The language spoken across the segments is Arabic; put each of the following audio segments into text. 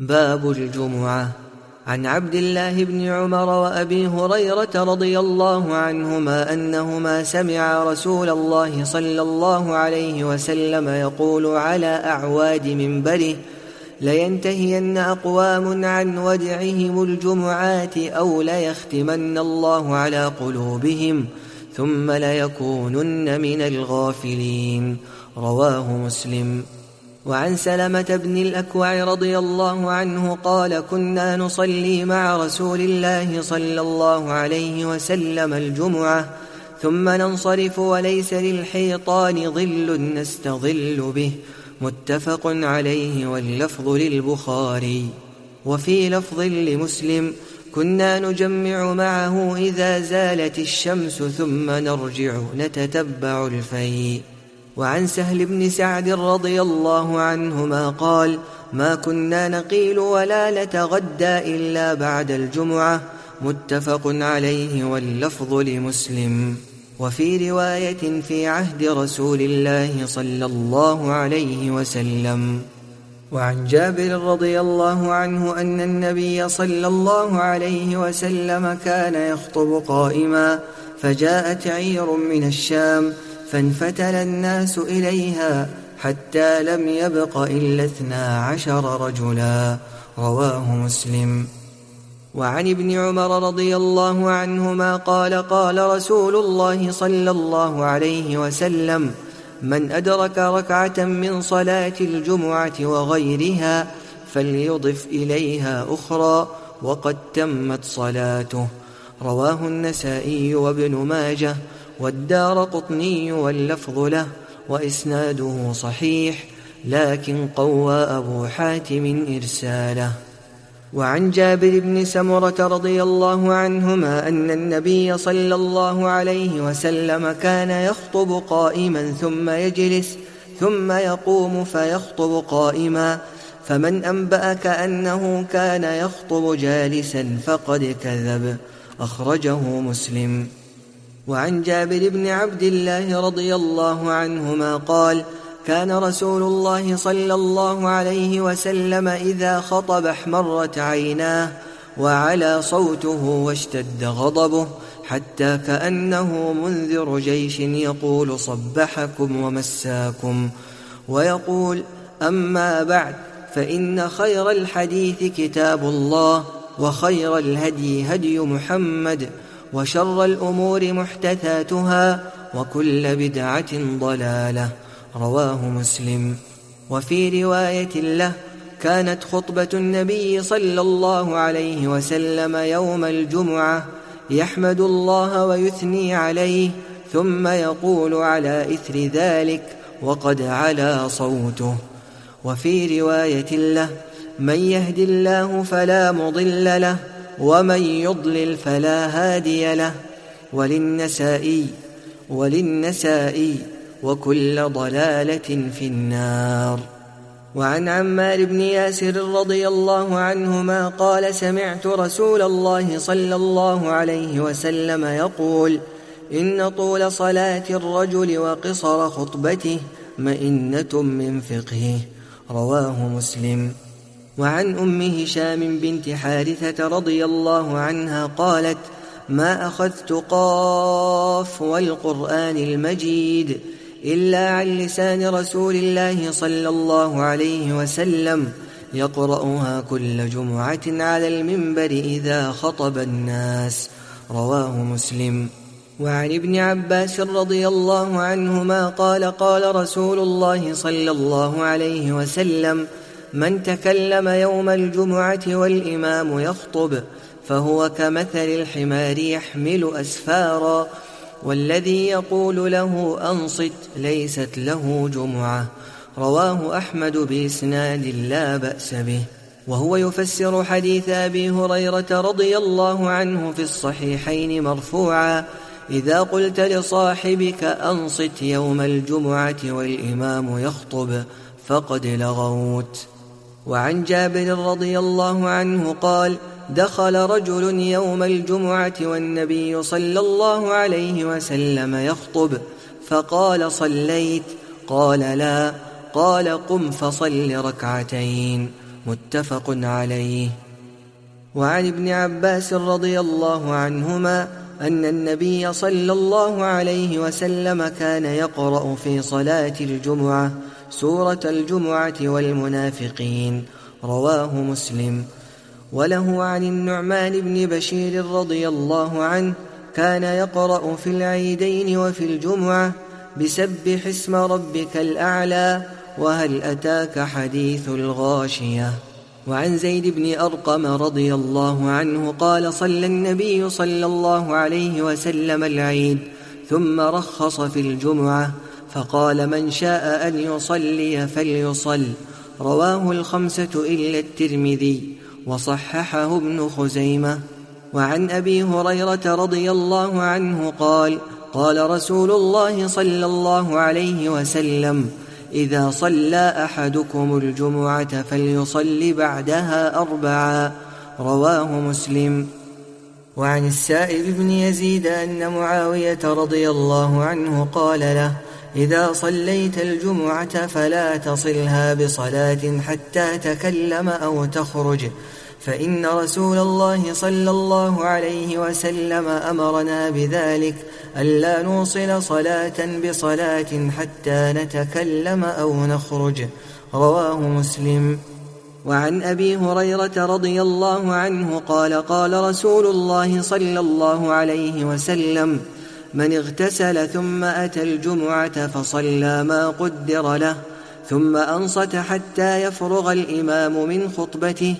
باب الجمعة. عن عبد الله بن عمر وأبي هريرة رضي الله عنهما أنهما سمع رسول الله صلى الله عليه وسلم يقول على أعواد منبره لينتهين أقوام عن ودعهم الجمعات أو ليختمن الله على قلوبهم ثم ليكونن من الغافلين. رواه مسلم. وعن سلمة بن الأكوع رضي الله عنه قال كنا نصلي مع رسول الله صلى الله عليه وسلم الجمعة ثم ننصرف وليس للحيطان ظل نستظل به متفق عليه واللفظ للبخاري. وفي لفظ لمسلم كنا نجمع معه إذا زالت الشمس ثم نرجع نتتبع الفيء. وعن سهل بن سعد رضي الله عنهما قال ما كنا نقيل ولا نتغدى إلا بعد الجمعة. متفق عليه واللفظ لمسلم. وفي رواية في عهد رسول الله صلى الله عليه وسلم. وعن جابر رضي الله عنه أن النبي صلى الله عليه وسلم كان يخطب قائما فجاءت عير من الشام فانفتل الناس إليها حتى لم يبق إلا اثنا عشر رجلا. رواه مسلم. وعن ابن عمر رضي الله عنهما قال قال رسول الله صلى الله عليه وسلم من أدرك ركعة من صلاة الجمعة وغيرها فليضف إليها أخرى وقد تمت صلاته رواه النسائي وابن ماجه. والدار قطني واللفظ له وإسناده صحيح لكن قوى أبو حاتم إرساله. وعن جابر بن سمرة رضي الله عنهما أن النبي صلى الله عليه وسلم كان يخطب قائما ثم يجلس ثم يقوم فيخطب قائما فمن أنبأك أنه كان يخطب جالسا فقد كذب أخرجه مسلم. وعن جابر بن عبد الله رضي الله عنهما قال كان رسول الله صلى الله عليه وسلم إذا خطب احمرت عيناه وعلى صوته واشتد غضبه حتى كأنه منذر جيش يقول صبحكم ومساكم. ويقول أما بعد فإن خير الحديث كتاب الله وخير الهدي هدي محمد وشر الأمور محدثاتها وكل بدعة ضلالة. رواه مسلم. وفي رواية له كانت خطبة النبي صلى الله عليه وسلم يوم الجمعة يحمد الله ويثني عليه ثم يقول على إثر ذلك وقد علا صوته وفي رواية له من يهد الله فلا مضل له ومن يضلل فلا هادي له وللنسائي وللنسائي وكل ضلالة في النار. وعن عمار بن ياسر رضي الله عنهما قال سمعت رسول الله صلى الله عليه وسلم يقول إن طول صلاة الرجل وقصر خطبته مئنة من فقهه رواه مسلم. وعن أم هشام بنت حارثة رضي الله عنها قالت ما أخذت قاف والقرآن المجيد إلا عن لسان رسول الله صلى الله عليه وسلم يقرأها كل جمعة على المنبر إذا خطب الناس. رواه مسلم. وعن ابن عباس رضي الله عنهما قال قال رسول الله صلى الله عليه وسلم من تكلم يوم الجمعة والإمام يخطب فهو كمثل الحمار يحمل أسفارا والذي يقول له أنصت ليست له جمعة. رواه أحمد بإسناد لا بأس به. وهو يفسر حديث أبي هريرة رضي الله عنه في الصحيحين مرفوعا إذا قلت لصاحبك أنصت يوم الجمعة والإمام يخطب فقد لغوت. وعن جابر رضي الله عنه قال دخل رجل يوم الجمعة والنبي صلى الله عليه وسلم يخطب فقال صليت. قال لا. قال قم فصل ركعتين. متفق عليه. وعن ابن عباس رضي الله عنهما أن النبي صلى الله عليه وسلم كان يقرأ في صلاة الجمعة سورة الجمعة والمنافقين. رواه مسلم. وله عن النعمان بن بشير رضي الله عنه كان يقرأ في العيدين وفي الجمعة بسبح اسم ربك الأعلى وهل أتاك حديث الغاشية. وعن زيد بن أرقم رضي الله عنه قال صلى النبي صلى الله عليه وسلم العيد ثم رخص في الجمعة فقال من شاء أن يصلي فليصل. رواه الخمسة إلا الترمذي وصححه ابن خزيمة. وعن أبي هريرة رضي الله عنه قال قال رسول الله صلى الله عليه وسلم إذا صلى أحدكم الجمعة فليصل بعدها أربعا. رواه مسلم. وعن السائب بن يزيد أن معاوية رضي الله عنه قال له إذا صليت الجمعة فلا تصلها بصلاة حتى تكلم أو تخرج. فإن رسول الله صلى الله عليه وسلم أمرنا بذلك ألا نوصل صلاة بصلاة حتى نتكلم أو نخرج. رواه مسلم. وعن أبي هريرة رضي الله عنه قال قال رسول الله صلى الله عليه وسلم من اغتسل ثم أتى الجمعة فصلى ما قدر له ثم أنصت حتى يفرغ الإمام من خطبته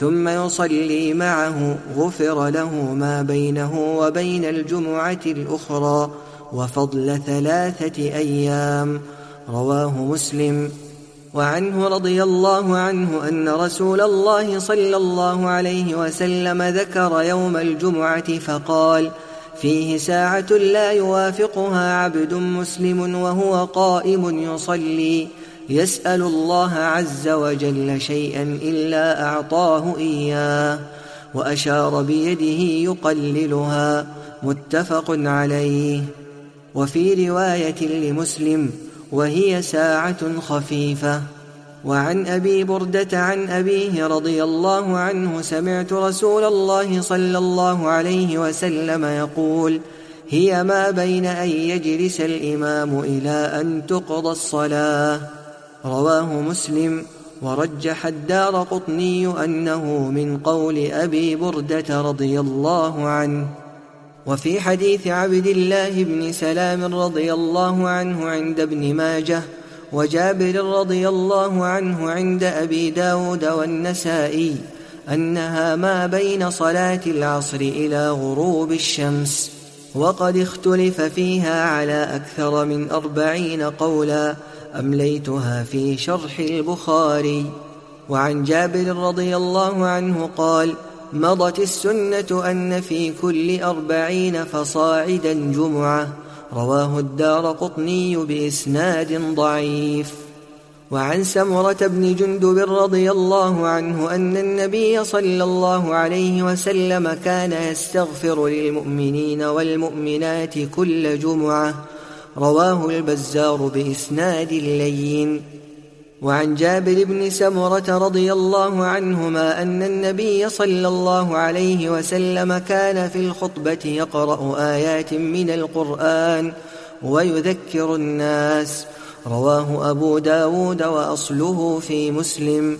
ثم يصلي معه غفر له ما بينه وبين الجمعة الأخرى وفضل ثلاثة أيام. رواه مسلم. وعنه رضي الله عنه أن رسول الله صلى الله عليه وسلم ذكر يوم الجمعة فقال فيه ساعة لا يوافقها عبد مسلم وهو قائم يصلي. يسأل الله عز وجل شيئا إلا أعطاه إياه وأشار بيده يقللها. متفق عليه. وفي رواية لمسلم وهي ساعة خفيفة. وعن أبي بردة عن أبيه رضي الله عنه سمعت رسول الله صلى الله عليه وسلم يقول هي ما بين أن يجلس الإمام إلى أن تقضى الصلاة؟ رواه مسلم. ورجح الدار قطني أنه من قول أبي بردة رضي الله عنه. وفي حديث عبد الله بن سلام رضي الله عنه عند ابن ماجه وجابر رضي الله عنه عند أبي داود والنسائي أنها ما بين صلاة العصر إلى غروب الشمس وقد اختلف فيها على أكثر من أربعين قولا أمليتها في شرح البخاري. وعن جابر رضي الله عنه قال مضت السنة أن في كل أربعين فصاعدا جمعة. رواه الدار قطني بإسناد ضعيف. وعن سمرة بن جندب رضي الله عنه أن النبي صلى الله عليه وسلم كان يستغفر للمؤمنين والمؤمنات كل جمعة. رواه البزار بإسناد لين. وعن جابر بن سمرة رضي الله عنهما أن النبي صلى الله عليه وسلم كان في الخطبة يقرأ آيات من القرآن ويذكر الناس. رواه أبو داود وأصله في مسلم.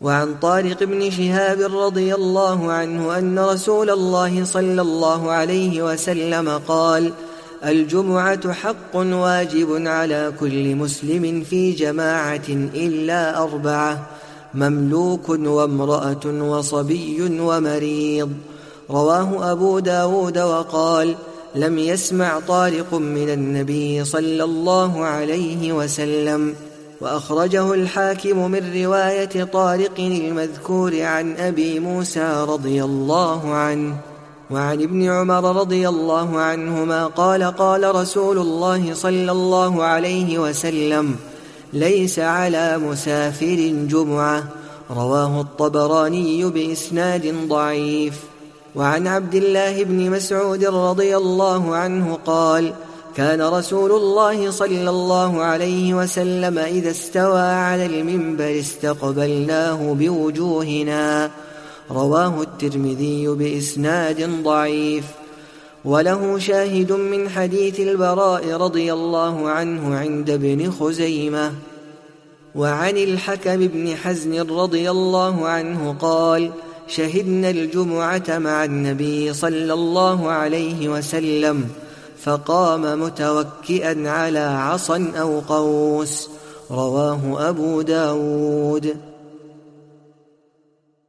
وعن طارق بن شهاب رضي الله عنه أن رسول الله صلى الله عليه وسلم قال الجمعة حق واجب على كل مسلم في جماعة إلا أربعة مملوك وامرأة وصبي ومريض. رواه أبو داود وقال لم يسمع طارق من النبي صلى الله عليه وسلم. وأخرجه الحاكم من رواية طارق المذكور عن أبي موسى رضي الله عنه. وعن ابن عمر رضي الله عنهما قال قال رسول الله صلى الله عليه وسلم ليس على مسافر جمعة. رواه الطبراني بإسناد ضعيف. وعن عبد الله بن مسعود رضي الله عنه قال كان رسول الله صلى الله عليه وسلم إذا استوى على المنبر استقبلناه بوجوهنا. رواه الترمذي بإسناد ضعيف. وله شاهد من حديث البراء رضي الله عنه عند ابن خزيمة. وعن الحكم بن حزن رضي الله عنه قال شهدنا الجمعة مع النبي صلى الله عليه وسلم فقام متوكئا على عصا أو قوس. رواه أبو داود.